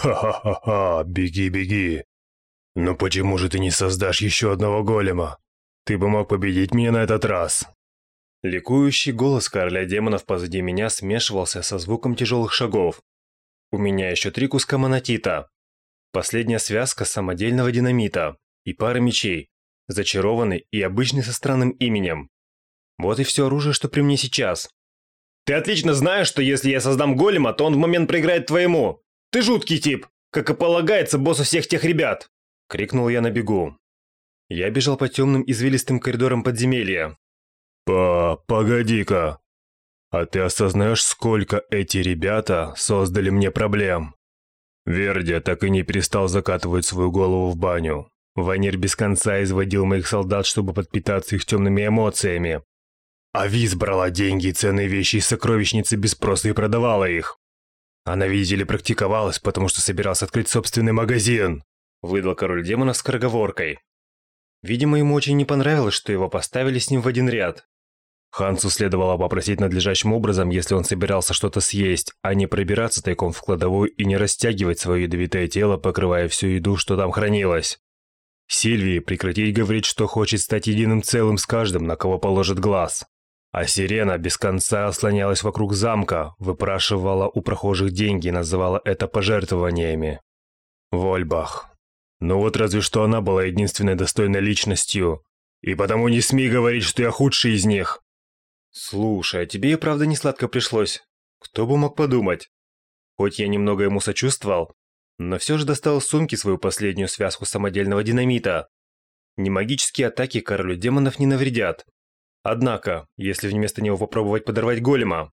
Ха-ха-ха, беги, беги. Но почему же ты не создашь еще одного голема? Ты бы мог победить меня на этот раз. Ликующий голос короля демонов позади меня смешивался со звуком тяжелых шагов. У меня еще три куска монотита, последняя связка самодельного динамита и пара мечей, зачарованный и обычный со странным именем. Вот и все оружие, что при мне сейчас. Ты отлично знаешь, что если я создам голема, то он в момент проиграет твоему. Ты жуткий тип, как и полагается боссу всех тех ребят!» Крикнул я на бегу. Я бежал по темным извилистым коридорам подземелья. По... погоди-ка. А ты осознаешь, сколько эти ребята создали мне проблем? Верди так и не перестал закатывать свою голову в баню. Ванир без конца изводил моих солдат, чтобы подпитаться их темными эмоциями. А Виз брала деньги и ценные вещи из сокровищницы без спроса и продавала их. Она, видите ли, практиковалась, потому что собиралась открыть собственный магазин. Выдал король демонов с скороговоркой. Видимо, ему очень не понравилось, что его поставили с ним в один ряд. Хансу следовало попросить надлежащим образом, если он собирался что-то съесть, а не пробираться тайком в кладовую и не растягивать свое ядовитое тело, покрывая всю еду, что там хранилось. Сильвии прекратить говорить, что хочет стать единым целым с каждым, на кого положит глаз. А сирена без конца слонялась вокруг замка, выпрашивала у прохожих деньги и называла это пожертвованиями. Вольбах. Ну вот разве что она была единственной достойной личностью. И потому не смей говорить, что я худший из них. Слушай, а тебе и правда не сладко пришлось. Кто бы мог подумать. Хоть я немного ему сочувствовал, но все же достал из сумки свою последнюю связку самодельного динамита. Не магические атаки королю демонов не навредят, Однако, если вместо него попробовать подорвать голема...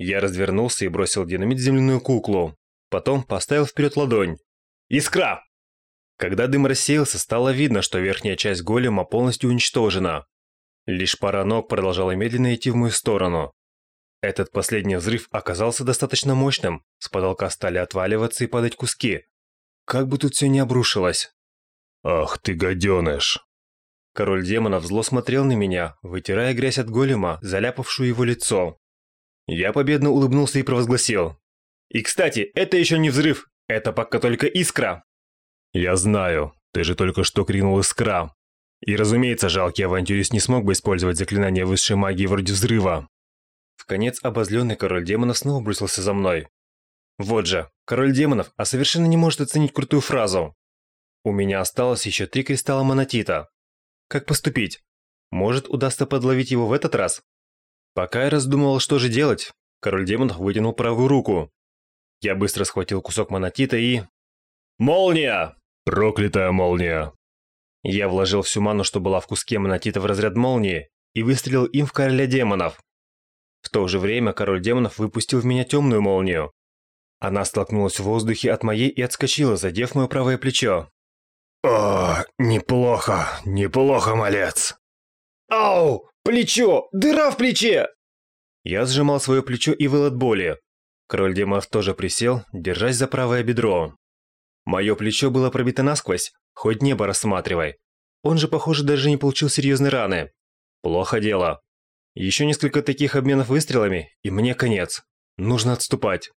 Я развернулся и бросил динамит в земляную куклу. Потом поставил вперед ладонь. Искра! Когда дым рассеялся, стало видно, что верхняя часть голема полностью уничтожена. Лишь пара ног продолжала медленно идти в мою сторону. Этот последний взрыв оказался достаточно мощным, с потолка стали отваливаться и падать куски. Как бы тут все не обрушилось. «Ах ты гаденыш!» Король демонов зло смотрел на меня, вытирая грязь от голема, заляпавшую его лицо. Я победно улыбнулся и провозгласил. «И, кстати, это еще не взрыв, это пока только искра!» «Я знаю, ты же только что крикнул искра!» И, разумеется, жалкий авантюрист не смог бы использовать заклинание высшей магии вроде взрыва. В конец обозленный король демонов снова бросился за мной. Вот же, король демонов, а совершенно не может оценить крутую фразу. У меня осталось еще три кристалла монотита, как поступить? Может, удастся подловить его в этот раз? Пока я раздумывал, что же делать, король демонов вытянул правую руку. Я быстро схватил кусок монотита и... Молния! Проклятая молния! Я вложил всю ману, что была в куске монотита в разряд молнии, и выстрелил им в короля демонов. В то же время король демонов выпустил в меня темную молнию. Она столкнулась в воздухе от моей и отскочила, задев мое правое плечо. «О, неплохо, неплохо, малец!» «Ау! Плечо! Дыра в плече!» Я сжимал свое плечо и выл от боли. Король демонов тоже присел, держась за правое бедро. Мое плечо было пробито насквозь, хоть небо рассматривай. Он же, похоже, даже не получил серьезной раны. Плохо дело. Еще несколько таких обменов выстрелами, и мне конец. Нужно отступать.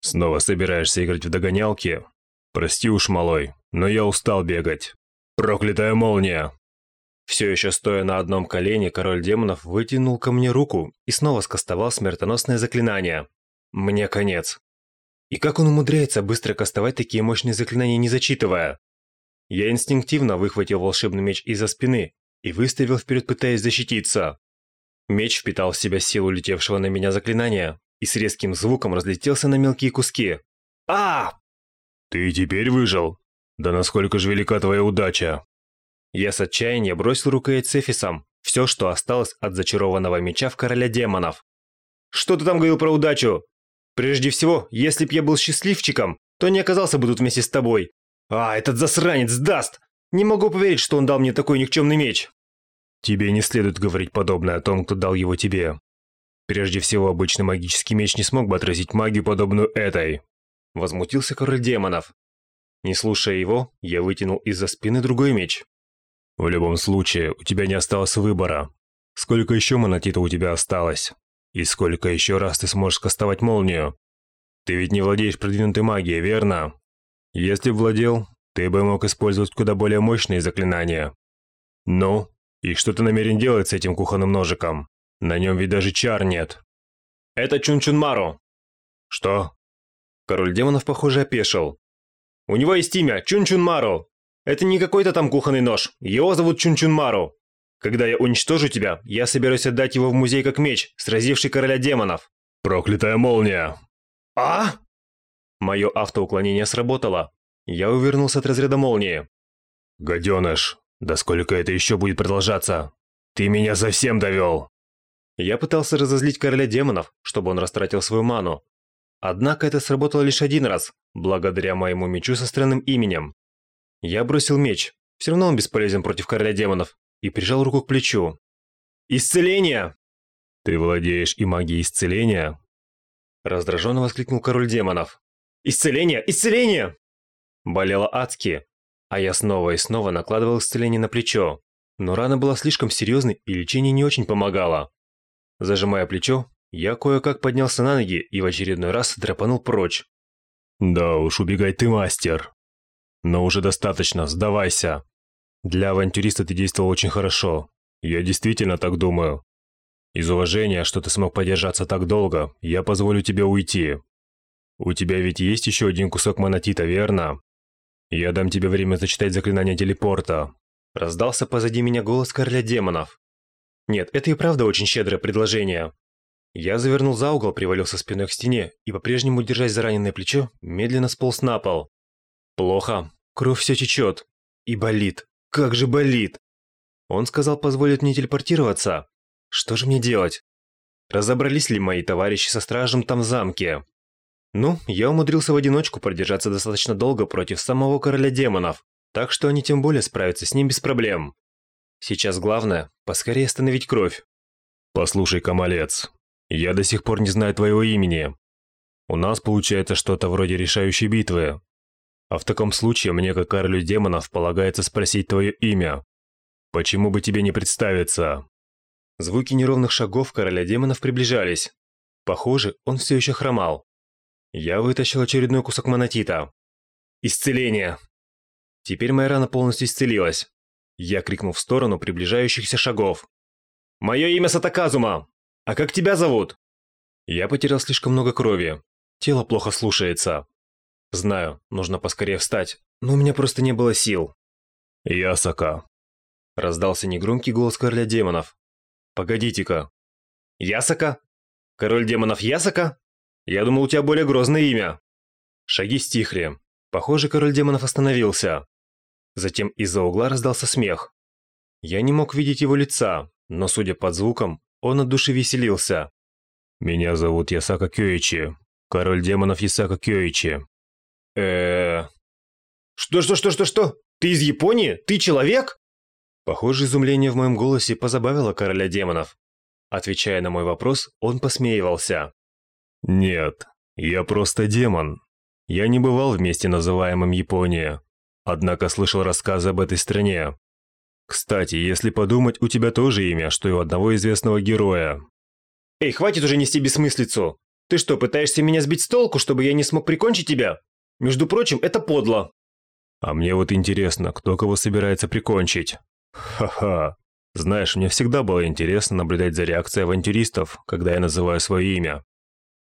Снова собираешься играть в догонялки? Прости уж, малой, но я устал бегать. Проклятая молния!» Все еще стоя на одном колене, король демонов вытянул ко мне руку и снова скостовал смертоносное заклинание. Мне конец. И как он умудряется быстро кастовать такие мощные заклинания, не зачитывая? Я инстинктивно выхватил волшебный меч из-за спины и выставил вперед, пытаясь защититься. Меч впитал в себя силу летевшего на меня заклинания и с резким звуком разлетелся на мелкие куски. а «Ты теперь выжил? Да насколько же велика твоя удача?» Я с отчаяния бросил Эфисом, все, что осталось от зачарованного меча в короля демонов. «Что ты там говорил про удачу? Прежде всего, если б я был счастливчиком, то не оказался бы тут вместе с тобой. А, этот засранец даст! Не могу поверить, что он дал мне такой никчемный меч!» «Тебе не следует говорить подобное о том, кто дал его тебе. Прежде всего, обычный магический меч не смог бы отразить магию, подобную этой. Возмутился король демонов. Не слушая его, я вытянул из-за спины другой меч. В любом случае, у тебя не осталось выбора. Сколько еще монотита у тебя осталось? И сколько еще раз ты сможешь кастовать молнию? Ты ведь не владеешь продвинутой магией, верно? Если б владел, ты бы мог использовать куда более мощные заклинания. Ну, и что ты намерен делать с этим кухонным ножиком? На нем ведь даже чар нет. Это Чунчунмару. Что? Король демонов, похоже, опешил. У него есть имя Чунчунмару. Это не какой-то там кухонный нож. Его зовут Чунчунмару. Когда я уничтожу тебя, я собираюсь отдать его в музей как меч, сразивший короля демонов. Проклятая молния. А? Мое автоуклонение сработало. Я увернулся от разряда молнии. Гаденыш, да сколько это еще будет продолжаться? Ты меня совсем довел. Я пытался разозлить короля демонов, чтобы он растратил свою ману. Однако это сработало лишь один раз, благодаря моему мечу со странным именем. Я бросил меч, все равно он бесполезен против короля демонов, и прижал руку к плечу. «Исцеление!» «Ты владеешь и магией исцеления?» Раздраженно воскликнул король демонов. «Исцеление! Исцеление!» Болело адски, а я снова и снова накладывал исцеление на плечо. Но рана была слишком серьезной, и лечение не очень помогало. Зажимая плечо, я кое-как поднялся на ноги и в очередной раз драпанул прочь. «Да уж, убегай ты, мастер!» «Но уже достаточно, сдавайся!» «Для авантюриста ты действовал очень хорошо. Я действительно так думаю. Из уважения, что ты смог подержаться так долго, я позволю тебе уйти. У тебя ведь есть еще один кусок монотита, верно? Я дам тебе время зачитать заклинание телепорта. Раздался позади меня голос короля демонов. Нет, это и правда очень щедрое предложение. Я завернул за угол, привалился спиной к стене и, по-прежнему держась за раненое плечо, медленно сполз на пол. Плохо. Кровь все течет. И болит. Как же болит. Он сказал позволит мне телепортироваться. Что же мне делать? Разобрались ли мои товарищи со стражем там в замке? Ну, я умудрился в одиночку продержаться достаточно долго против самого короля демонов, так что они тем более справятся с ним без проблем. Сейчас главное – поскорее остановить кровь. Послушай, Камалец, я до сих пор не знаю твоего имени. У нас получается что-то вроде решающей битвы. А в таком случае мне, как королю демонов, полагается спросить твое имя. Почему бы тебе не представиться? Звуки неровных шагов короля демонов приближались. Похоже, он все еще хромал. Я вытащил очередной кусок монотита. Исцеление! Теперь моя рана полностью исцелилась. Я крикнул в сторону приближающихся шагов. «Мое имя Сатаказума! А как тебя зовут?» Я потерял слишком много крови. Тело плохо слушается. Знаю, нужно поскорее встать, но у меня просто не было сил. «Ясака!» Раздался негромкий голос короля демонов. «Погодите-ка. Ясака? Король демонов Ясака?» Я думал, у тебя более грозное имя. Шаги стихли. Похоже, король демонов остановился. Затем из-за угла раздался смех. Я не мог видеть его лица, но, судя по звукам, он от души веселился. «Меня зовут Ясака Кёичи. Король демонов Ясака Кёичи». э Что-что-что-что-что? Ты из Японии? Ты человек?» Похоже, изумление в моем голосе позабавило короля демонов. Отвечая на мой вопрос, он посмеивался. Нет, я просто демон. Я не бывал в месте, называемом Япония. Однако слышал рассказы об этой стране. Кстати, если подумать, у тебя тоже имя, что и у одного известного героя. Эй, хватит уже нести бессмыслицу. Ты что, пытаешься меня сбить с толку, чтобы я не смог прикончить тебя? Между прочим, это подло. А мне вот интересно, кто кого собирается прикончить. Ха-ха. Знаешь, мне всегда было интересно наблюдать за реакцией авантюристов, когда я называю свое имя.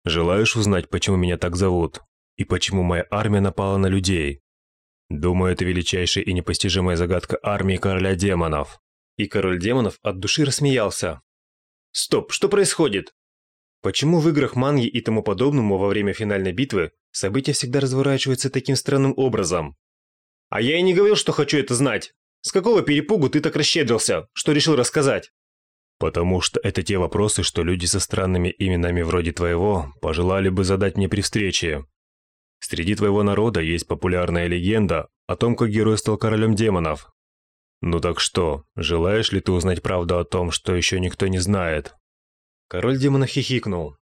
Желаешь узнать, почему меня так зовут? И почему моя армия напала на людей? Думаю, это величайшая и непостижимая загадка армии короля демонов. И король демонов от души рассмеялся. Стоп, что происходит? Почему в играх манги и тому подобному во время финальной битвы события всегда разворачиваются таким странным образом? А я и не говорил, что хочу это знать. С какого перепугу ты так расщедрился, что решил рассказать? Потому что это те вопросы, что люди со странными именами вроде твоего пожелали бы задать мне при встрече. Среди твоего народа есть популярная легенда о том, как герой стал королем демонов. Ну так что, желаешь ли ты узнать правду о том, что еще никто не знает? Король демонов хихикнул.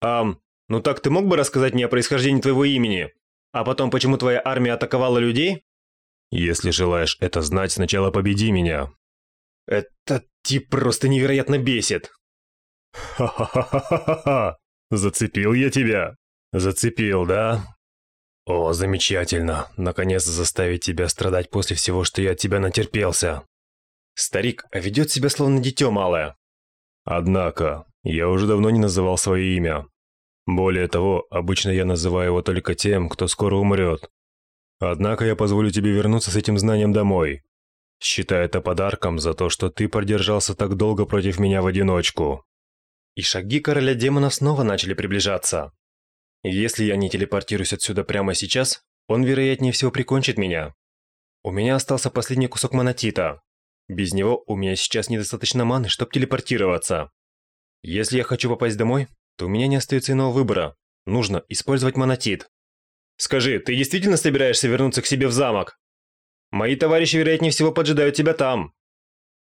Ам, ну так ты мог бы рассказать мне о происхождении твоего имени? А потом, почему твоя армия атаковала людей? Если желаешь это знать, сначала победи меня. Этот тип просто невероятно бесит. Ха-ха-ха-ха-ха! Зацепил я тебя. Зацепил, да? О, замечательно. Наконец заставить тебя страдать после всего, что я от тебя натерпелся. Старик, а ведет себя словно дитё малое. Однако, я уже давно не называл свое имя. Более того, обычно я называю его только тем, кто скоро умрет. Однако я позволю тебе вернуться с этим знанием домой. Считай это подарком за то, что ты продержался так долго против меня в одиночку. И шаги короля демонов снова начали приближаться. Если я не телепортируюсь отсюда прямо сейчас, он, вероятнее всего, прикончит меня. У меня остался последний кусок монотита. Без него у меня сейчас недостаточно маны, чтобы телепортироваться. Если я хочу попасть домой, то у меня не остается иного выбора. Нужно использовать монотит. Скажи, ты действительно собираешься вернуться к себе в замок? Мои товарищи, вероятнее всего, поджидают тебя там.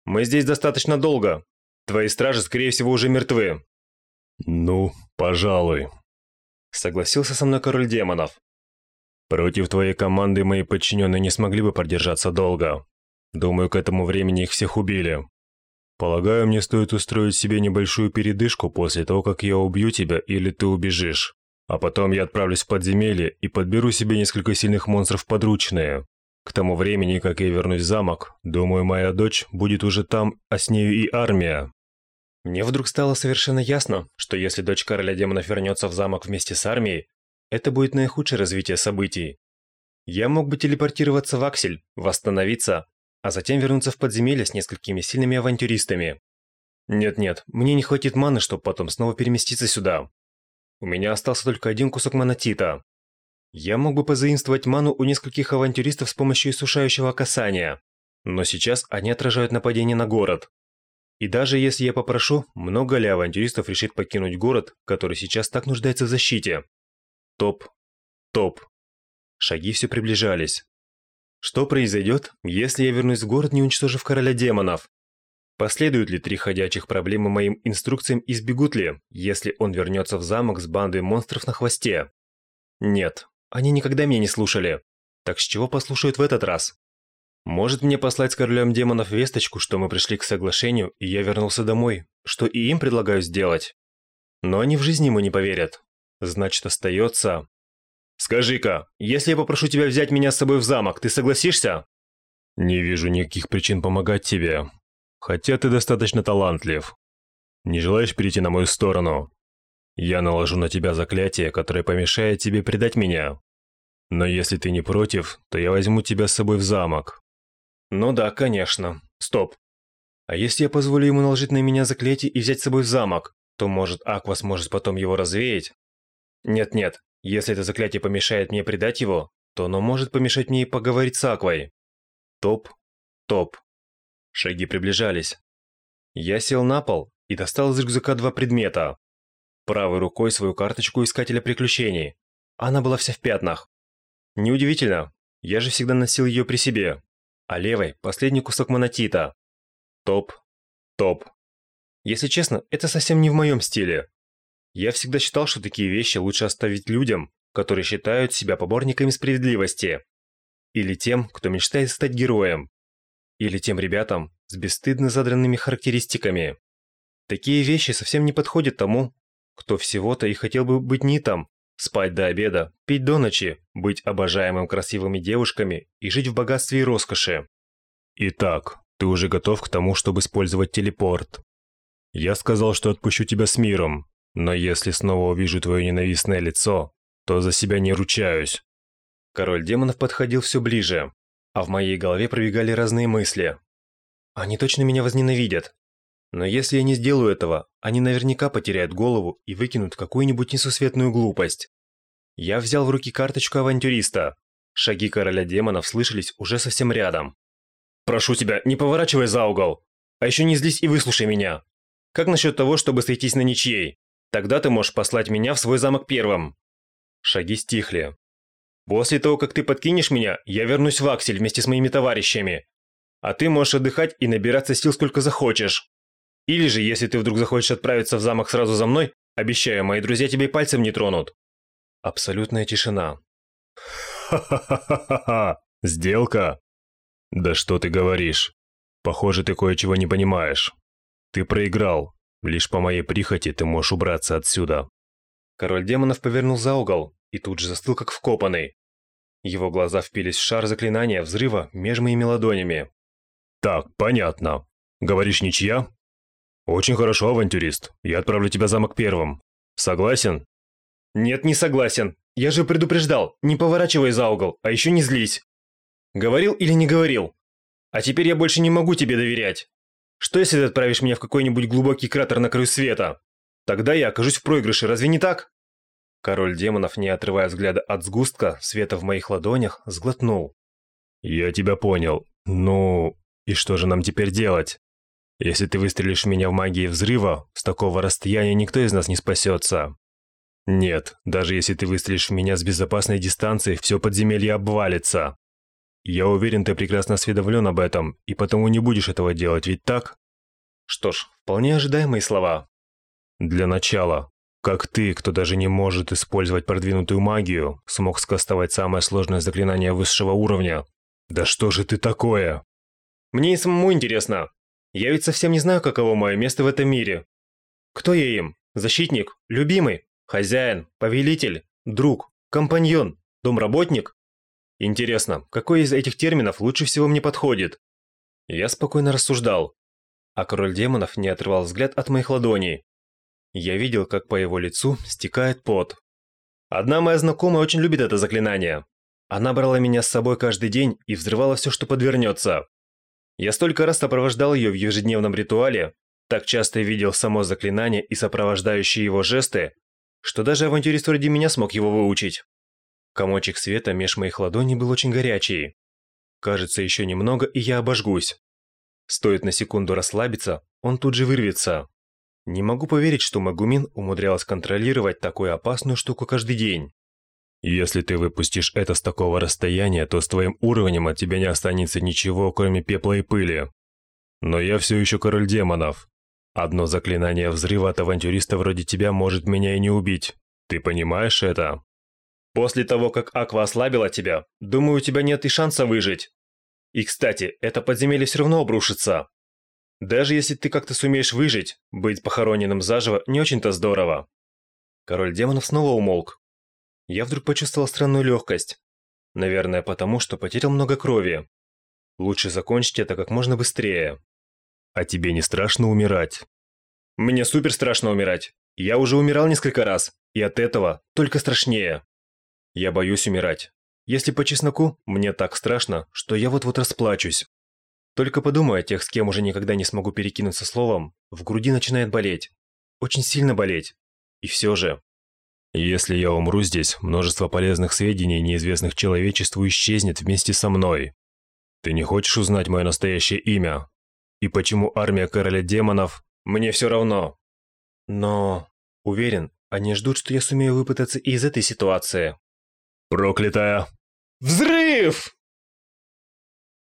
Мы здесь достаточно долго. Твои стражи, скорее всего, уже мертвы. Ну, пожалуй. Согласился со мной король демонов. Против твоей команды мои подчиненные не смогли бы продержаться долго. Думаю, к этому времени их всех убили. Полагаю, мне стоит устроить себе небольшую передышку после того, как я убью тебя или ты убежишь. А потом я отправлюсь в подземелье и подберу себе несколько сильных монстров подручные. К тому времени, как я вернусь в замок, думаю, моя дочь будет уже там, а с нею и армия. Мне вдруг стало совершенно ясно, что если дочь короля демонов вернется в замок вместе с армией, это будет наихудшее развитие событий. Я мог бы телепортироваться в Аксель, восстановиться, а затем вернуться в подземелье с несколькими сильными авантюристами. Нет-нет, мне не хватит маны, чтобы потом снова переместиться сюда. У меня остался только один кусок монотита. Я мог бы позаимствовать ману у нескольких авантюристов с помощью иссушающего касания, но сейчас они отражают нападение на город. И даже если я попрошу, много ли авантюристов решит покинуть город, который сейчас так нуждается в защите? Топ. Топ. Шаги все приближались. Что произойдет, если я вернусь в город, не уничтожив короля демонов? Последуют ли три ходячих проблемы моим инструкциям и сбегут ли, если он вернется в замок с бандой монстров на хвосте? Нет, они никогда меня не слушали. Так с чего послушают в этот раз? Может мне послать с королем демонов весточку, что мы пришли к соглашению, и я вернулся домой, что и им предлагаю сделать? Но они в жизни ему не поверят. Значит, остается... Скажи-ка, если я попрошу тебя взять меня с собой в замок, ты согласишься? Не вижу никаких причин помогать тебе. Хотя ты достаточно талантлив. Не желаешь перейти на мою сторону? Я наложу на тебя заклятие, которое помешает тебе предать меня. Но если ты не против, то я возьму тебя с собой в замок. Ну да, конечно. Стоп. А если я позволю ему наложить на меня заклятие и взять с собой замок, то может Аква сможет потом его развеять? Нет-нет, если это заклятие помешает мне предать его, то оно может помешать мне и поговорить с Аквой. Топ, топ. Шаги приближались. Я сел на пол и достал из рюкзака два предмета. Правой рукой свою карточку Искателя Приключений. Она была вся в пятнах. Неудивительно, я же всегда носил ее при себе. А левой – последний кусок монотита. Топ, топ. Если честно, это совсем не в моем стиле. Я всегда считал, что такие вещи лучше оставить людям, которые считают себя поборниками справедливости. Или тем, кто мечтает стать героем. Или тем ребятам с бесстыдно задранными характеристиками. Такие вещи совсем не подходят тому, кто всего-то и хотел бы быть нитом, спать до обеда, пить до ночи, быть обожаемым красивыми девушками и жить в богатстве и роскоши. Итак, ты уже готов к тому, чтобы использовать телепорт. Я сказал, что отпущу тебя с миром, но если снова увижу твое ненавистное лицо, то за себя не ручаюсь. Король демонов подходил все ближе, а в моей голове пробегали разные мысли. Они точно меня возненавидят. Но если я не сделаю этого, они наверняка потеряют голову и выкинут какую-нибудь несусветную глупость. Я взял в руки карточку авантюриста. Шаги короля демонов слышались уже совсем рядом. «Прошу тебя, не поворачивай за угол! А еще не злись и выслушай меня! Как насчет того, чтобы сойтись на ничьей? Тогда ты можешь послать меня в свой замок первым». Шаги стихли. «После того, как ты подкинешь меня, я вернусь в Аксель вместе с моими товарищами. А ты можешь отдыхать и набираться сил сколько захочешь. Или же, если ты вдруг захочешь отправиться в замок сразу за мной, обещаю, мои друзья тебе пальцем не тронут». Абсолютная тишина. «Ха-ха-ха-ха! Сделка?» «Да что ты говоришь? Похоже, ты кое-чего не понимаешь. Ты проиграл. Лишь по моей прихоти ты можешь убраться отсюда. Король демонов повернул за угол и тут же застыл как вкопанный. Его глаза впились в шар заклинания взрыва между моими ладонями. «Так, понятно. Говоришь, ничья?» «Очень хорошо, авантюрист. Я отправлю тебя замок первым. Согласен?» «Нет, не согласен. Я же предупреждал. Не поворачивай за угол, а еще не злись. Говорил или не говорил? А теперь я больше не могу тебе доверять. Что если ты отправишь меня в какой-нибудь глубокий кратер на краю света? Тогда я окажусь в проигрыше, разве не так?» Король демонов, не отрывая взгляда от сгустка света в моих ладонях, сглотнул. «Я тебя понял. Ну, и что же нам теперь делать? Если ты выстрелишь в меня в магии взрыва, с такого расстояния никто из нас не спасется. Нет, даже если ты выстрелишь в меня с безопасной дистанции, все подземелье обвалится. Я уверен, ты прекрасно осведомлен об этом, и потому не будешь этого делать, ведь так? Что ж, вполне ожидаемые слова. Для начала, как ты, кто даже не может использовать продвинутую магию, смог скастовать самое сложное заклинание высшего уровня? Да что же ты такое? Мне и самому интересно. Я ведь совсем не знаю, каково мое место в этом мире. Кто я им? Защитник? Любимый? Хозяин? Повелитель? Друг? Компаньон? Домработник? Интересно, какой из этих терминов лучше всего мне подходит? Я спокойно рассуждал, а король демонов не отрывал взгляд от моих ладоней. Я видел, как по его лицу стекает пот. Одна моя знакомая очень любит это заклинание. Она брала меня с собой каждый день и взрывала все, что подвернется. Я столько раз сопровождал ее в ежедневном ритуале, так часто видел само заклинание и сопровождающие его жесты, что даже авантюрист вроде меня смог его выучить. Комочек света меж моих ладоней был очень горячий. Кажется, еще немного, и я обожгусь. Стоит на секунду расслабиться, он тут же вырвется. Не могу поверить, что Магумин умудрялась контролировать такую опасную штуку каждый день. Если ты выпустишь это с такого расстояния, то с твоим уровнем от тебя не останется ничего, кроме пепла и пыли. Но я все еще король демонов. Одно заклинание взрыва от авантюриста вроде тебя может меня и не убить. Ты понимаешь это? После того, как Аква ослабила тебя, думаю, у тебя нет и шанса выжить. И, кстати, это подземелье все равно обрушится. Даже если ты как-то сумеешь выжить, быть похороненным заживо не очень-то здорово. Король демонов снова умолк, я вдруг почувствовал странную легкость. Наверное, потому что потерял много крови. Лучше закончить это как можно быстрее. А тебе не страшно умирать? Мне супер страшно умирать. Я уже умирал несколько раз, и от этого только страшнее. Я боюсь умирать. Если по чесноку, мне так страшно, что я вот-вот расплачусь. Только подумай о тех, с кем уже никогда не смогу перекинуться словом, в груди начинает болеть. Очень сильно болеть. И все же, если я умру здесь, множество полезных сведений, неизвестных человечеству, исчезнет вместе со мной. Ты не хочешь узнать мое настоящее имя? И почему армия короля демонов? Мне все равно. Но, уверен, они ждут, что я сумею выпутаться из этой ситуации. Проклятая! Взрыв!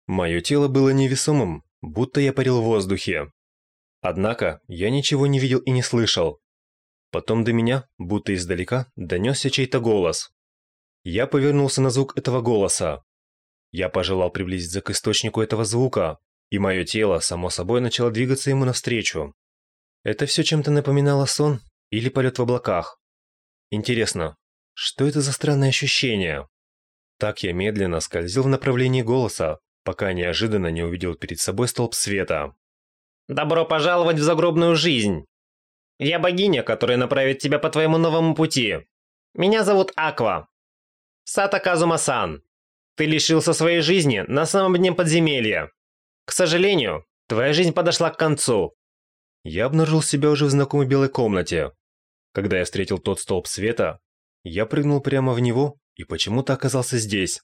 Мое тело было невесомым, будто я парил в воздухе. Однако я ничего не видел и не слышал. Потом до меня, будто издалека, донесся чей-то голос. Я повернулся на звук этого голоса. Я пожелал приблизиться к источнику этого звука, и мое тело, само собой, начало двигаться ему навстречу. Это все чем-то напоминало сон или полет в облаках. Интересно, что это за странное ощущение? Так я медленно скользил в направлении голоса, пока неожиданно не увидел перед собой столб света. «Добро пожаловать в загробную жизнь!» Я богиня, которая направит тебя по твоему новому пути. Меня зовут Аква. Сата Казума-сан. Ты лишился своей жизни на самом дне подземелья. К сожалению, твоя жизнь подошла к концу. Я обнаружил себя уже в знакомой белой комнате. Когда я встретил тот столб света, я прыгнул прямо в него и почему-то оказался здесь.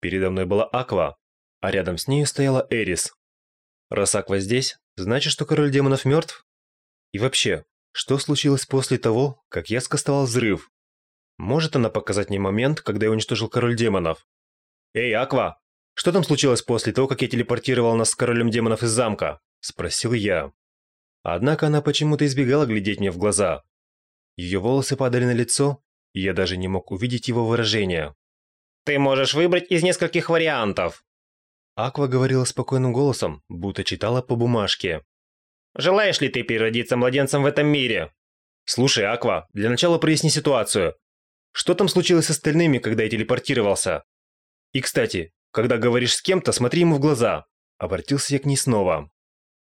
Передо мной была Аква, а рядом с ней стояла Эрис. Раз Аква здесь, значит, что король демонов мертв? И вообще, что случилось после того, как я скастовал взрыв? Может она показать мне момент, когда я уничтожил король демонов? «Эй, Аква! Что там случилось после того, как я телепортировал нас с королем демонов из замка?» – спросил я. Однако она почему-то избегала глядеть мне в глаза. Ее волосы падали на лицо, и я даже не мог увидеть его выражение. «Ты можешь выбрать из нескольких вариантов». Аква говорила спокойным голосом, будто читала по бумажке. Желаешь ли ты переродиться младенцем в этом мире? Слушай, Аква, для начала проясни ситуацию. Что там случилось с остальными, когда я телепортировался? И, кстати, когда говоришь с кем-то, смотри ему в глаза. Обратился я к ней снова.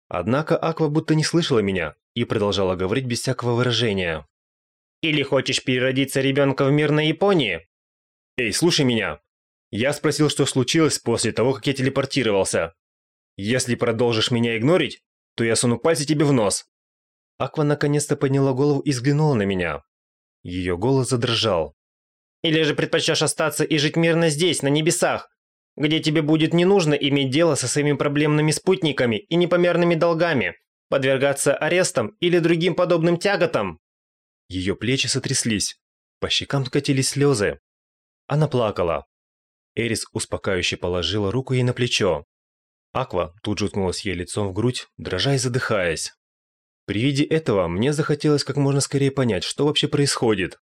Однако Аква будто не слышала меня и продолжала говорить без всякого выражения. Или хочешь переродиться ребенком в мирной Японии? Эй, слушай меня. Я спросил, что случилось после того, как я телепортировался. Если продолжишь меня игнорить, то я суну пальцы тебе в нос. Аква наконец-то подняла голову и взглянула на меня. Ее голос задрожал. Или же предпочтешь остаться и жить мирно здесь, на небесах, где тебе будет не нужно иметь дело со своими проблемными спутниками и непомерными долгами, подвергаться арестам или другим подобным тяготам. Ее плечи сотряслись, по щекам катились слезы. Она плакала. Эрис успокаивающе положила руку ей на плечо. Аква тут же уткнулась ей лицом в грудь, дрожа и задыхаясь. При виде этого мне захотелось как можно скорее понять, что вообще происходит.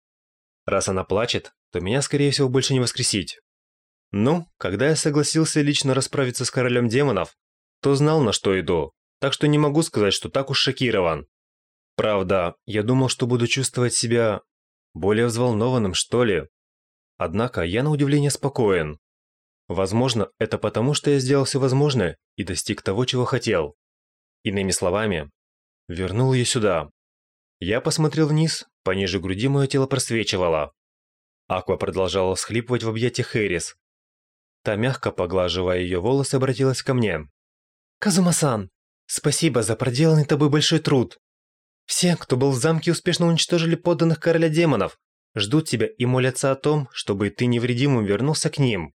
Раз она плачет, то меня, скорее всего, больше не воскресить. Ну, когда я согласился лично расправиться с королем демонов, то знал, на что иду, так что не могу сказать, что так уж шокирован. Правда, я думал, что буду чувствовать себя более взволнованным, что ли. Однако я на удивление спокоен. Возможно, это потому, что я сделал все возможное и достиг того, чего хотел. Иными словами, вернул ее сюда. Я посмотрел вниз, пониже груди мое тело просвечивало. Аква продолжала всхлипывать в объятиях Хэрис, Та, мягко поглаживая ее волосы, обратилась ко мне. «Казума-сан, спасибо за проделанный тобой большой труд. Все, кто был в замке, успешно уничтожили подданных короля демонов, ждут тебя и молятся о том, чтобы ты невредимым вернулся к ним.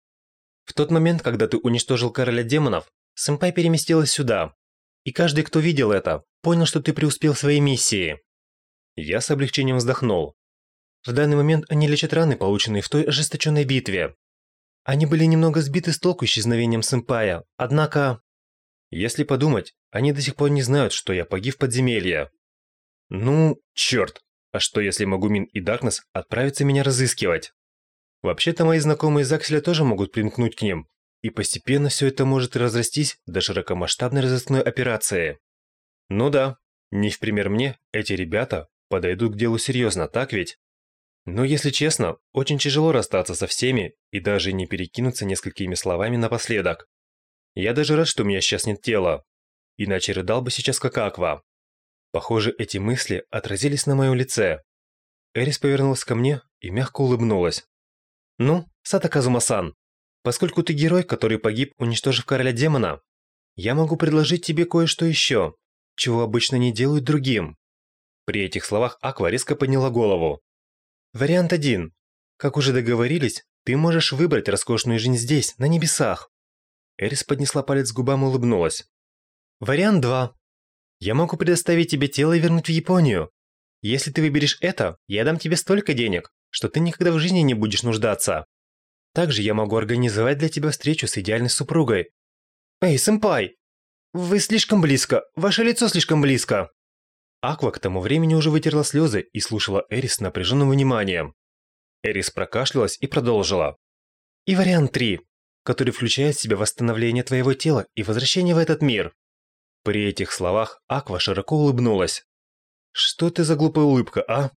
В тот момент, когда ты уничтожил короля демонов, сэмпай переместилась сюда. И каждый, кто видел это, понял, что ты преуспел в своей миссии. Я с облегчением вздохнул. В данный момент они лечат раны, полученные в той ожесточенной битве. Они были немного сбиты с толку исчезновением сэмпая, однако... Если подумать, они до сих пор не знают, что я погиб в подземелье. Ну, черт, а что если Магумин и Даркнесс отправятся меня разыскивать? Вообще-то мои знакомые из Акселя тоже могут примкнуть к ним, и постепенно все это может разрастись до широкомасштабной разыскной операции. Ну да, не в пример мне, эти ребята подойдут к делу серьезно, так ведь? Но если честно, очень тяжело расстаться со всеми и даже не перекинуться несколькими словами напоследок. Я даже рад, что у меня сейчас нет тела. Иначе рыдал бы сейчас как Аква. Похоже, эти мысли отразились на моем лице. Эрис повернулась ко мне и мягко улыбнулась. «Ну, Сатаказума-сан, поскольку ты герой, который погиб, уничтожив короля демона, я могу предложить тебе кое-что еще, чего обычно не делают другим». При этих словах Аква резко подняла голову. Вариант один. Как уже договорились, ты можешь выбрать роскошную жизнь здесь, на небесах. Эрис поднесла палец к губам и улыбнулась. Вариант два. Я могу предоставить тебе тело и вернуть в Японию. Если ты выберешь это, я дам тебе столько денег, что ты никогда в жизни не будешь нуждаться. Также я могу организовать для тебя встречу с идеальной супругой. Эй, сэмпай! Вы слишком близко, ваше лицо слишком близко. Аква к тому времени уже вытерла слезы и слушала Эрис с напряженным вниманием. Эрис прокашлялась и продолжила. И вариант 3, который включает в себя восстановление твоего тела и возвращение в этот мир. При этих словах Аква широко улыбнулась. Что ты за глупая улыбка, а?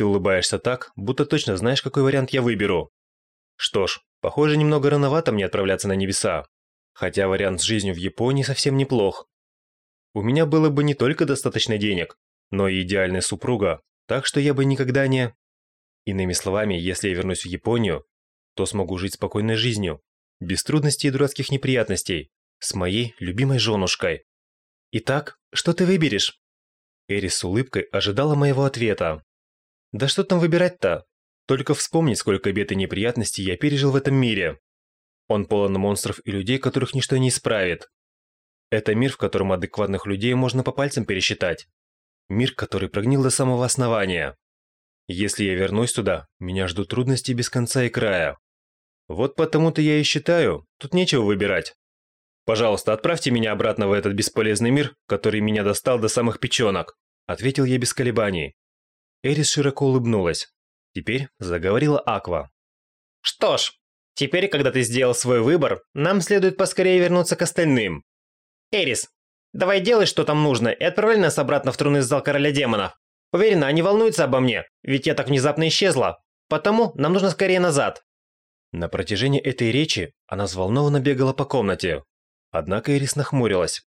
Ты улыбаешься так, будто точно знаешь, какой вариант я выберу. Что ж, похоже, немного рановато мне отправляться на небеса. Хотя вариант с жизнью в Японии совсем неплох. У меня было бы не только достаточно денег, но и идеальная супруга, так что я бы никогда не... Иными словами, если я вернусь в Японию, то смогу жить спокойной жизнью, без трудностей и дурацких неприятностей, с моей любимой женушкой. Итак, что ты выберешь? Эрис с улыбкой ожидала моего ответа. Да что там выбирать-то? Только вспомнить, сколько бед и неприятностей я пережил в этом мире. Он полон монстров и людей, которых ничто не исправит. Это мир, в котором адекватных людей можно по пальцам пересчитать. Мир, который прогнил до самого основания. Если я вернусь туда, меня ждут трудности без конца и края. Вот потому-то я и считаю, тут нечего выбирать. Пожалуйста, отправьте меня обратно в этот бесполезный мир, который меня достал до самых печенок, ответил я без колебаний. Эрис широко улыбнулась. Теперь заговорила Аква. Что ж, теперь, когда ты сделал свой выбор, нам следует поскорее вернуться к остальным. Эрис, давай делай, что там нужно, и отправляй нас обратно в тронный зал короля демонов. Уверена, они волнуются обо мне, ведь я так внезапно исчезла. Потому нам нужно скорее назад. На протяжении этой речи она взволнованно бегала по комнате. Однако Ирис нахмурилась.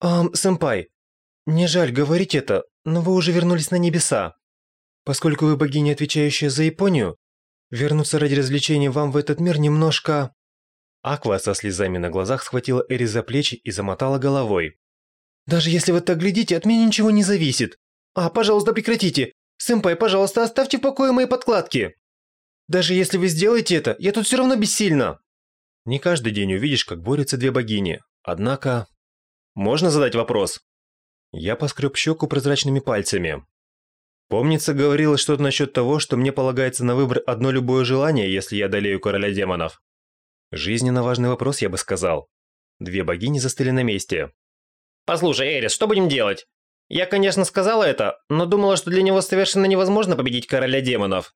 «Ам, сэмпай, мне жаль говорить это, но вы уже вернулись на небеса. Поскольку вы богиня, отвечающая за Японию, вернуться ради развлечения вам в этот мир немножко...» Аква со слезами на глазах схватила Эри за плечи и замотала головой. «Даже если вы так глядите, от меня ничего не зависит. А, пожалуйста, прекратите. Сэмпай, пожалуйста, оставьте в покое мои подкладки. Даже если вы сделаете это, я тут все равно бессильна». Не каждый день увидишь, как борются две богини. Однако... Можно задать вопрос? Я поскреб щеку прозрачными пальцами. Помнится, говорилось что-то насчет того, что мне полагается на выбор одно любое желание, если я одолею короля демонов. Жизненно важный вопрос, я бы сказал. Две богини застыли на месте. «Послушай, Эрис, что будем делать? Я, конечно, сказала это, но думала, что для него совершенно невозможно победить короля демонов.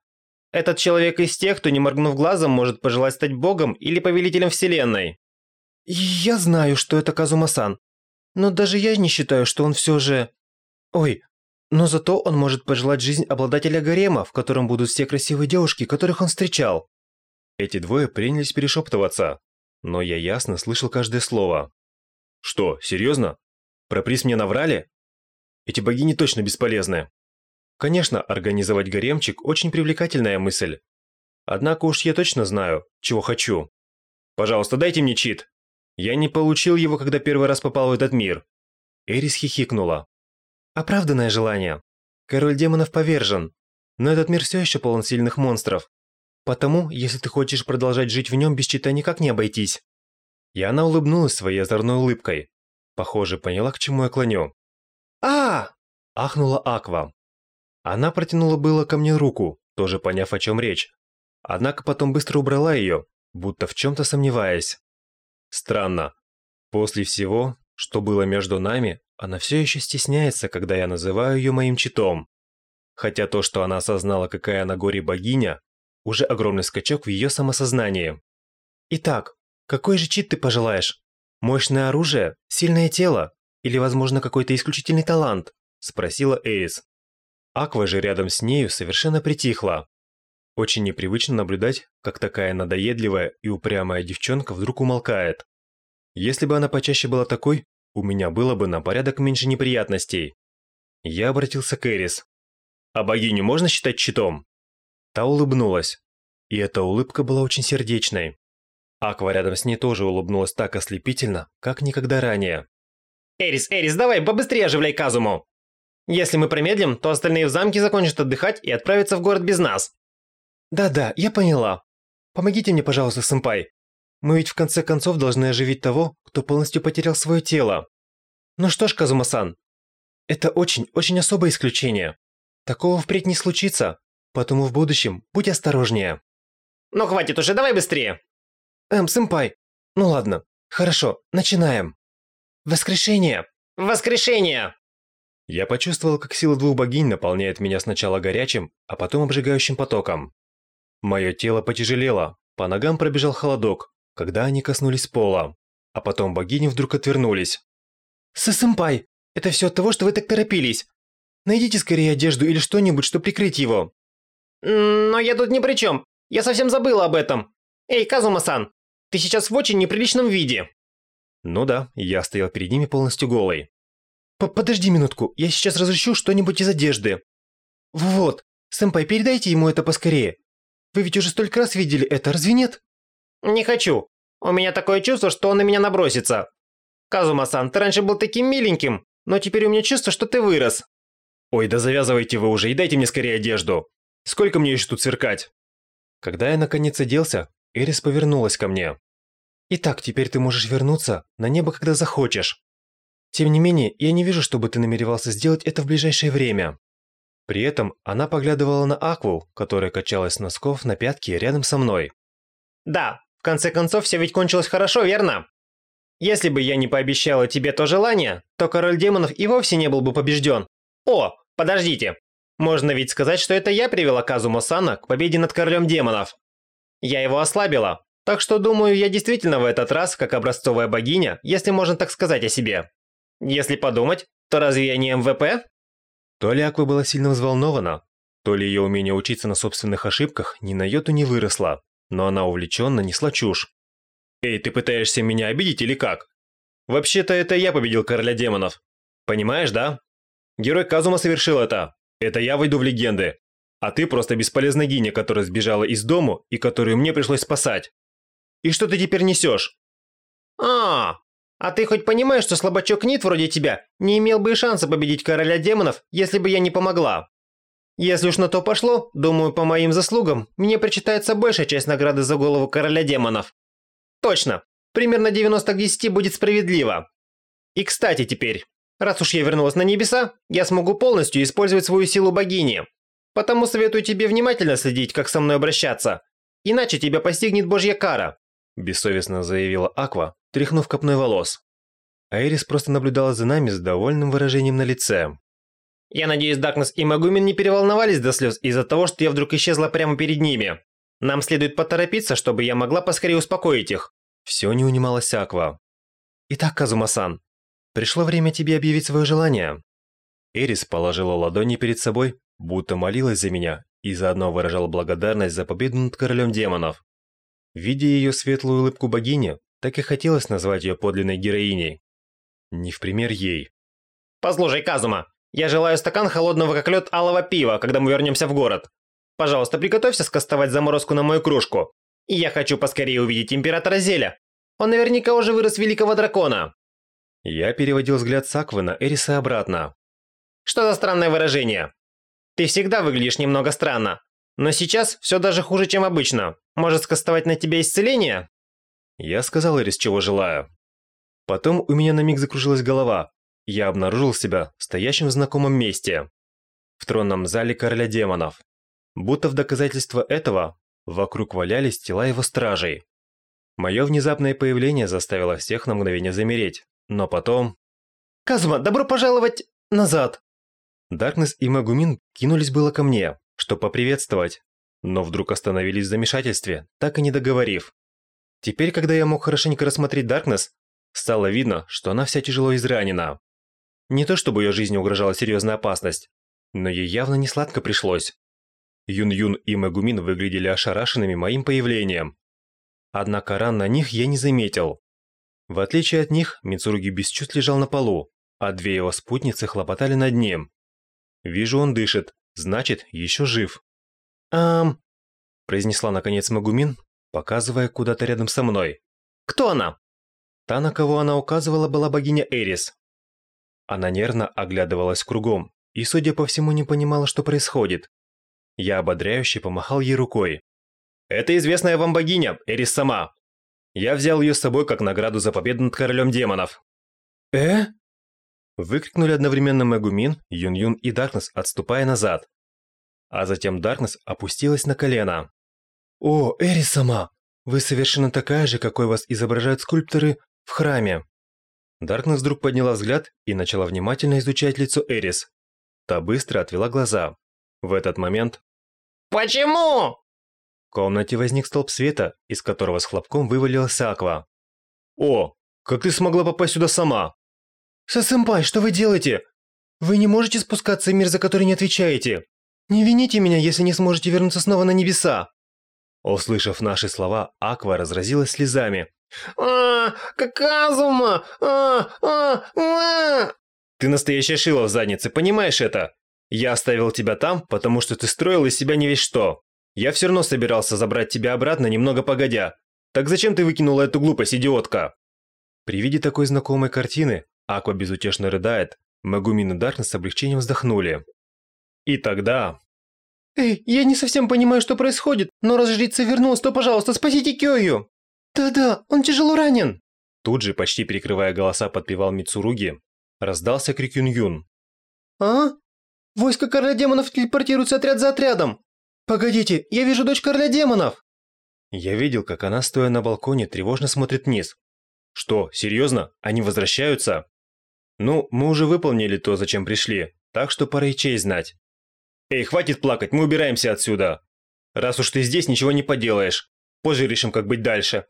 Этот человек из тех, кто, не моргнув глазом, может пожелать стать богом или повелителем вселенной». «Я знаю, что это Казума-сан. Но даже я не считаю, что он все же... Ой, но зато он может пожелать жизнь обладателя гарема, в котором будут все красивые девушки, которых он встречал. Эти двое принялись перешептываться, но я ясно слышал каждое слово. Что, серьезно? Про приз мне наврали? Эти богини точно бесполезны. Конечно, организовать гаремчик – очень привлекательная мысль. Однако уж я точно знаю, чего хочу. Пожалуйста, дайте мне чит. Я не получил его, когда первый раз попал в этот мир. Эрис хихикнула. Оправданное желание. Король демонов повержен. Но этот мир все еще полон сильных монстров. Потому, если ты хочешь продолжать жить в нем, без чита никак не обойтись. И она улыбнулась своей озорной улыбкой. Похоже, поняла, к чему я клоню. а ахнула Аква. Она протянула было ко мне руку, тоже поняв, о чем речь. Однако потом быстро убрала ее, будто в чем-то сомневаясь. Странно. После всего, что было между нами, она все еще стесняется, когда я называю ее моим читом. Хотя то, что она осознала, какая она горе-богиня, уже огромный скачок в ее самосознании. Итак, какой же чит ты пожелаешь? Мощное оружие? Сильное тело? Или, возможно, какой-то исключительный талант? Спросила Эйс. Аква же рядом с нею совершенно притихла. Очень непривычно наблюдать, как такая надоедливая и упрямая девчонка вдруг умолкает. Если бы она почаще была такой, у меня было бы на порядок меньше неприятностей. Я обратился к Эрис. А богиню можно считать читом? Та улыбнулась. И эта улыбка была очень сердечной. Аква рядом с ней тоже улыбнулась так ослепительно, как никогда ранее. «Эрис, Эрис, давай, побыстрее оживляй Казуму! Если мы промедлим, то остальные в замке закончат отдыхать и отправятся в город без нас!» «Да-да, я поняла. Помогите мне, пожалуйста, сэмпай. Мы ведь в конце концов должны оживить того, кто полностью потерял свое тело. Ну что ж, Казума-сан, это очень-очень особое исключение. Такого впредь не случится, Потому в будущем будь осторожнее. Ну хватит уже, давай быстрее. Эм, сэмпай. Ну ладно, хорошо, начинаем. Воскрешение! Воскрешение! Я почувствовал, как сила двух богинь наполняет меня сначала горячим, а потом обжигающим потоком. Мое тело потяжелело, по ногам пробежал холодок, когда они коснулись пола, а потом богини вдруг отвернулись. «Сэ-сэмпай, это все от того, что вы так торопились. Найдите скорее одежду или что-нибудь, что прикрыть его. Но я тут ни при чем. Я совсем забыла об этом. Эй, Казума-сан, ты сейчас в очень неприличном виде. Ну да, я стоял перед ними полностью голый. П Подожди минутку, я сейчас разыщу что-нибудь из одежды. Вот, сэмпай, передайте ему это поскорее. Вы ведь уже столько раз видели это, разве нет? Не хочу. У меня такое чувство, что он на меня набросится. Казума-сан, ты раньше был таким миленьким, но теперь у меня чувство, что ты вырос. Ой, да завязывайте вы уже и дайте мне скорее одежду. Сколько мне еще тут сверкать? Когда я наконец оделся, Эрис повернулась ко мне. Итак, теперь ты можешь вернуться на небо, когда захочешь. Тем не менее, я не вижу, чтобы ты намеревался сделать это в ближайшее время. При этом она поглядывала на Акву, которая качалась с носков на пятки рядом со мной. Да, в конце концов, все ведь кончилось хорошо, верно? Если бы я не пообещала тебе то желание, то король демонов и вовсе не был бы побежден. О, подождите. Можно ведь сказать, что это я привела Казумо Сана к победе над королем демонов. Я его ослабила, так что думаю, я действительно в этот раз как образцовая богиня, если можно так сказать о себе. Если подумать, то разве я не МВП? То ли Аква была сильно взволнована, то ли ее умение учиться на собственных ошибках ни на йоту не выросло. Но она увлеченно несла чушь. «Эй, ты пытаешься меня обидеть или как? Вообще-то это я победил короля демонов. Понимаешь, да? Герой Казума совершил это. Это я войду в легенды. А ты просто бесполезная гиня, которая сбежала из дому и которую мне пришлось спасать. И что ты теперь несешь? А, а ты хоть понимаешь, что слабачок Нит вроде тебя не имел бы и шанса победить короля демонов, если бы я не помогла? Если уж на то пошло, думаю, по моим заслугам, мне причитается большая часть награды за голову короля демонов. Точно, примерно 90 к 10 будет справедливо. И кстати теперь, раз уж я вернулась на небеса, я смогу полностью использовать свою силу богини. Потому советую тебе внимательно следить, как со мной обращаться. Иначе тебя постигнет божья кара. Бессовестно заявила Аква, тряхнув копной волос. Айрис просто наблюдала за нами с довольным выражением на лице. Я надеюсь, Дакнес и Магумин не переволновались до слез из-за того, что я вдруг исчезла прямо перед ними. Нам следует поторопиться, чтобы я могла поскорее успокоить их. Все не унималась Аква. Итак, Казума-сан, пришло время тебе объявить свое желание. Эрис положила ладони перед собой, будто молилась за меня и заодно выражала благодарность за победу над королем демонов. Видя ее светлую улыбку богини, так и хотелось назвать ее подлинной героиней. Не в пример ей. «Послушай, Казума, я желаю стакан холодного как лед алого пива, когда мы вернемся в город. Пожалуйста, приготовься скастовать заморозку на мою кружку. И я хочу поскорее увидеть императора Зеля. Он наверняка уже вырос великого дракона. Я переводил взгляд Саквы на Эриса обратно. Что за странное выражение? Ты всегда выглядишь немного странно. Но сейчас все даже хуже, чем обычно. Может скастовать на тебя исцеление? Я сказал Эрис, чего желаю. Потом у меня на миг закружилась голова, я обнаружил себя стоящим в знакомом месте. В тронном зале короля демонов. Будто в доказательство этого, вокруг валялись тела его стражей. Мое внезапное появление заставило всех на мгновение замереть, но потом... «Казума, добро пожаловать назад!» Даркнесс и Магумин кинулись было ко мне, чтобы поприветствовать, но вдруг остановились в замешательстве, так и не договорив. Теперь, когда я мог хорошенько рассмотреть Даркнесс, стало видно, что она вся тяжело изранена. Не то чтобы ее жизни угрожала серьезная опасность, но ей явно не сладко пришлось. Юн-Юн и Мэгумин выглядели ошарашенными моим появлением. Однако ран на них я не заметил. В отличие от них, Мицуруги без чувств лежал на полу, а две его спутницы хлопотали над ним. Вижу, он дышит, значит, еще жив. «Ам...» – произнесла наконец Магумин, показывая куда-то рядом со мной. «Кто она?» Та, на кого она указывала, была богиня Эрис, она нервно оглядывалась кругом и, судя по всему, не понимала, что происходит. Я ободряюще помахал ей рукой. «Это известная вам богиня, Эрис сама. Я взял ее с собой как награду за победу над королем демонов». «Э?» Выкрикнули одновременно Мегумин, Юн-Юн и Даркнесс, отступая назад. А затем Даркнесс опустилась на колено. «О, Эрис сама! Вы совершенно такая же, какой вас изображают скульпторы в храме!» Даркнесс вдруг подняла взгляд и начала внимательно изучать лицо Эрис. Та быстро отвела глаза. В этот момент... «Почему?» В комнате возник столб света, из которого с хлопком вывалилась Аква. «О, как ты смогла попасть сюда сама?» «Сосэмпай, что вы делаете? Вы не можете спускаться в мир, за который не отвечаете. Не вините меня, если не сможете вернуться снова на небеса». Услышав наши слова, Аква разразилась слезами. А, Казума! А, а, а! Ты настоящая шила в заднице, понимаешь это? Я оставил тебя там, потому что ты строил из себя не весь что. Я все равно собирался забрать тебя обратно немного погодя. Так зачем ты выкинула эту глупость, идиотка? При виде такой знакомой картины, Аква безутешно рыдает, Магумин и Даркнесс с облегчением вздохнули. И тогда... Эй, я не совсем понимаю, что происходит, но раз жрица вернулась, то, пожалуйста, спасите Кёю! «Да-да, он тяжело ранен!» Тут же, почти перекрывая голоса, подпевал Мицуруги. Раздался крик Юн-Юн. «А? Войско короля демонов телепортируется отряд за отрядом! Погодите, я вижу дочь короля демонов!» Я видел, как она, стоя на балконе, тревожно смотрит вниз. «Что, серьезно? Они возвращаются?» «Ну, мы уже выполнили то, зачем пришли, так что пора и честь знать». «Эй, хватит плакать, мы убираемся отсюда! Раз уж ты здесь, ничего не поделаешь. Позже решим, как быть дальше».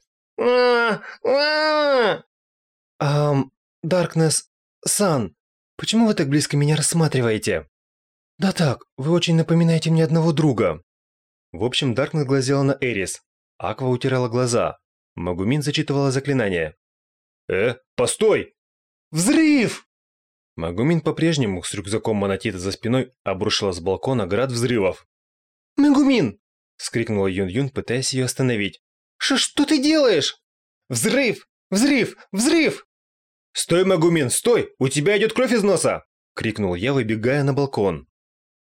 Ам, Даркнесс, Сан, почему вы так близко меня рассматриваете? Да так, вы очень напоминаете мне одного друга. В общем, Даркнесс глазела на Эрис, Аква утирала глаза. Магумин зачитывала заклинание. «Э, постой!» «Взрыв!» Магумин по-прежнему с рюкзаком монотита за спиной обрушила с балкона град взрывов. «Магумин!» – вскрикнула Юн-Юн, пытаясь ее остановить. Ш «Что ты делаешь? Взрыв! Взрыв! Взрыв!» «Стой, Магумин, стой! У тебя идет кровь из носа!» – крикнул я, выбегая на балкон.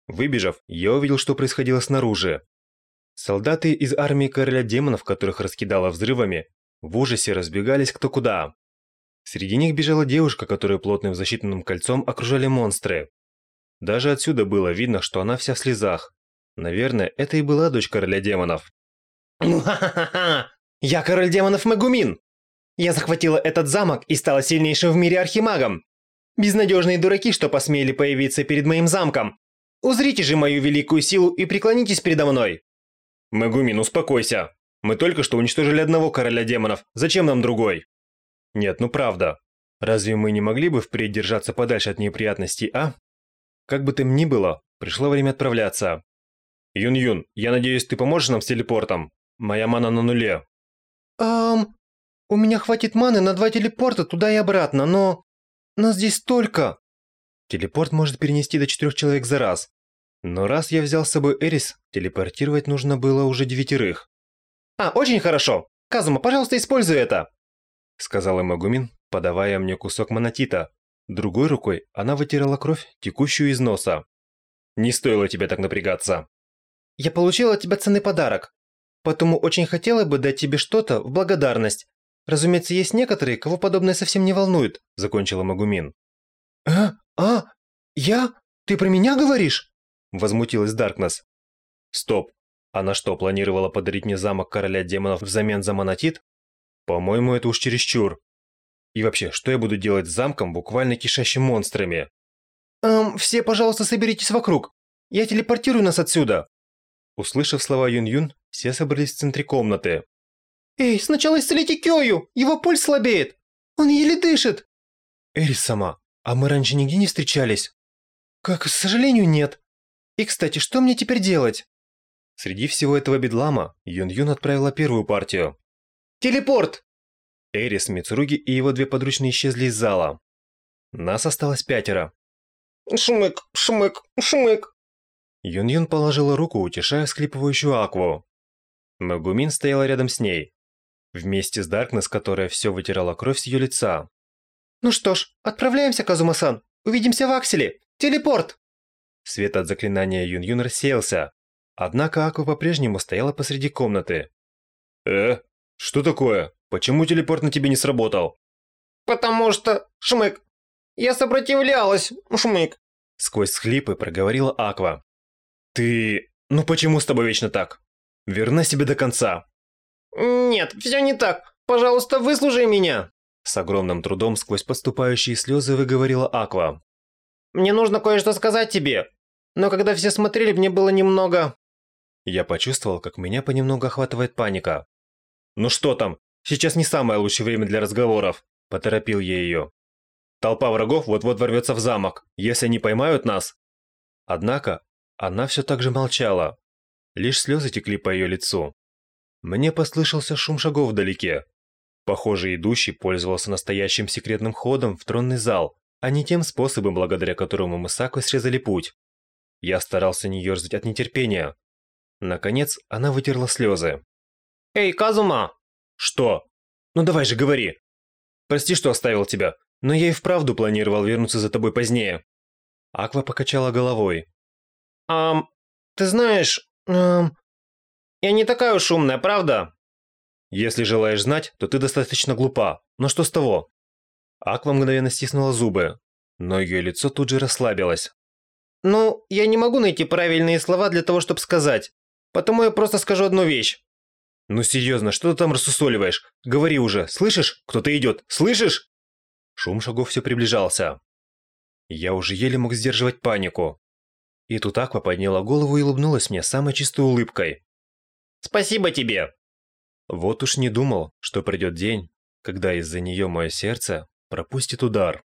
Выбежав, я увидел, что происходило снаружи. Солдаты из армии короля демонов, которых раскидало взрывами, в ужасе разбегались кто куда. Среди них бежала девушка, которую плотным защитным кольцом окружали монстры. Даже отсюда было видно, что она вся в слезах. Наверное, это и была дочь короля демонов. «Ха-ха-ха! Я король демонов Магумин! Я захватила этот замок и стала сильнейшим в мире архимагом! Безнадежные дураки, что посмели появиться перед моим замком! Узрите же мою великую силу и преклонитесь передо мной!» «Магумин, успокойся! Мы только что уничтожили одного короля демонов, зачем нам другой?» «Нет, ну правда. Разве мы не могли бы впредь держаться подальше от неприятностей, а?» «Как бы там ни было, пришло время отправляться. Юн-Юн, я надеюсь, ты поможешь нам с телепортом? Моя мана на нуле». «Эм, у меня хватит маны на два телепорта туда и обратно, но... Но здесь столько...» Телепорт может перенести до четырех человек за раз. Но раз я взял с собой Эрис, телепортировать нужно было уже девятерых. «А, очень хорошо. Казума, пожалуйста, используй это!» Сказала Магумин, подавая мне кусок монотита. Другой рукой она вытирала кровь, текущую из носа. «Не стоило тебе так напрягаться!» Я получила от тебя ценный подарок. Потому очень хотела бы дать тебе что-то в благодарность. Разумеется, есть некоторые, кого подобное совсем не волнует», – закончила Магумин. «А? А? Я? Ты про меня говоришь?» – возмутилась Даркнесс. «Стоп. Она что, планировала подарить мне замок короля демонов взамен за монотит? По-моему, это уж чересчур. И вообще, что я буду делать с замком, буквально кишащим монстрами?» «Эм, все, пожалуйста, соберитесь вокруг. Я телепортирую нас отсюда», Услышав слова Юн-Юн, все собрались в центре комнаты. «Эй, сначала исцелите Кёю! Его пульс слабеет! Он еле дышит!» «Эрис сама, а мы раньше нигде не встречались?» «Как, к сожалению, нет. И, кстати, что мне теперь делать?» Среди всего этого бедлама Юн-Юн отправила первую партию. «Телепорт!» Эрис, Мицуруги и его две подручные исчезли из зала. Нас осталось пятеро. «Шмык, шмык, шмык!» Юн-Юн положила руку, утешая склипывающую Акву. Магумин стояла рядом с ней, вместе с Даркнесс, которая все вытирала кровь с ее лица. «Ну что ж, отправляемся, Казума-сан. Увидимся в Акселе. Телепорт!» Свет от заклинания Юн-Юн рассеялся. Однако Аква по-прежнему стояла посреди комнаты. «Э? Что такое? Почему телепорт на тебе не сработал?» «Потому что... Шмык! Я сопротивлялась, Шмык!» Сквозь схлипы проговорила Аква. Ты... Ну почему с тобой вечно так? Верна себе до конца. Нет, все не так. Пожалуйста, выслушай меня. С огромным трудом сквозь подступающие слезы выговорила Аква. Мне нужно кое-что сказать тебе. Но когда все смотрели, мне было немного... Я почувствовал, как меня понемногу охватывает паника. «Ну что там? Сейчас не самое лучшее время для разговоров», – поторопил я ее. «Толпа врагов вот-вот ворвется в замок. Если они поймают нас...» Однако она все так же молчала. Лишь слезы текли по ее лицу. Мне послышался шум шагов вдалеке. Похоже, идущий пользовался настоящим секретным ходом в тронный зал, а не тем способом, благодаря которому мы с Акой срезали путь. Я старался не ерзать от нетерпения. Наконец, она вытерла слезы. «Эй, Казума!» «Что? Ну давай же, говори!» «Прости, что оставил тебя, но я и вправду планировал вернуться за тобой позднее». Аква покачала головой. Ам, ты знаешь, ам, я не такая уж умная, правда? Если желаешь знать, то ты достаточно глупа. Но что с того? Аква мгновенно стиснула зубы, но ее лицо тут же расслабилось. Ну, я не могу найти правильные слова для того, чтобы сказать. Потому я просто скажу одну вещь. Ну серьезно, что ты там рассусоливаешь? Говори уже, слышишь? Кто-то идет, слышишь? Шум шагов все приближался. Я уже еле мог сдерживать панику. И тут Аква подняла голову и улыбнулась мне самой чистой улыбкой. «Спасибо тебе!» Вот уж не думал, что придет день, когда из-за нее мое сердце пропустит удар.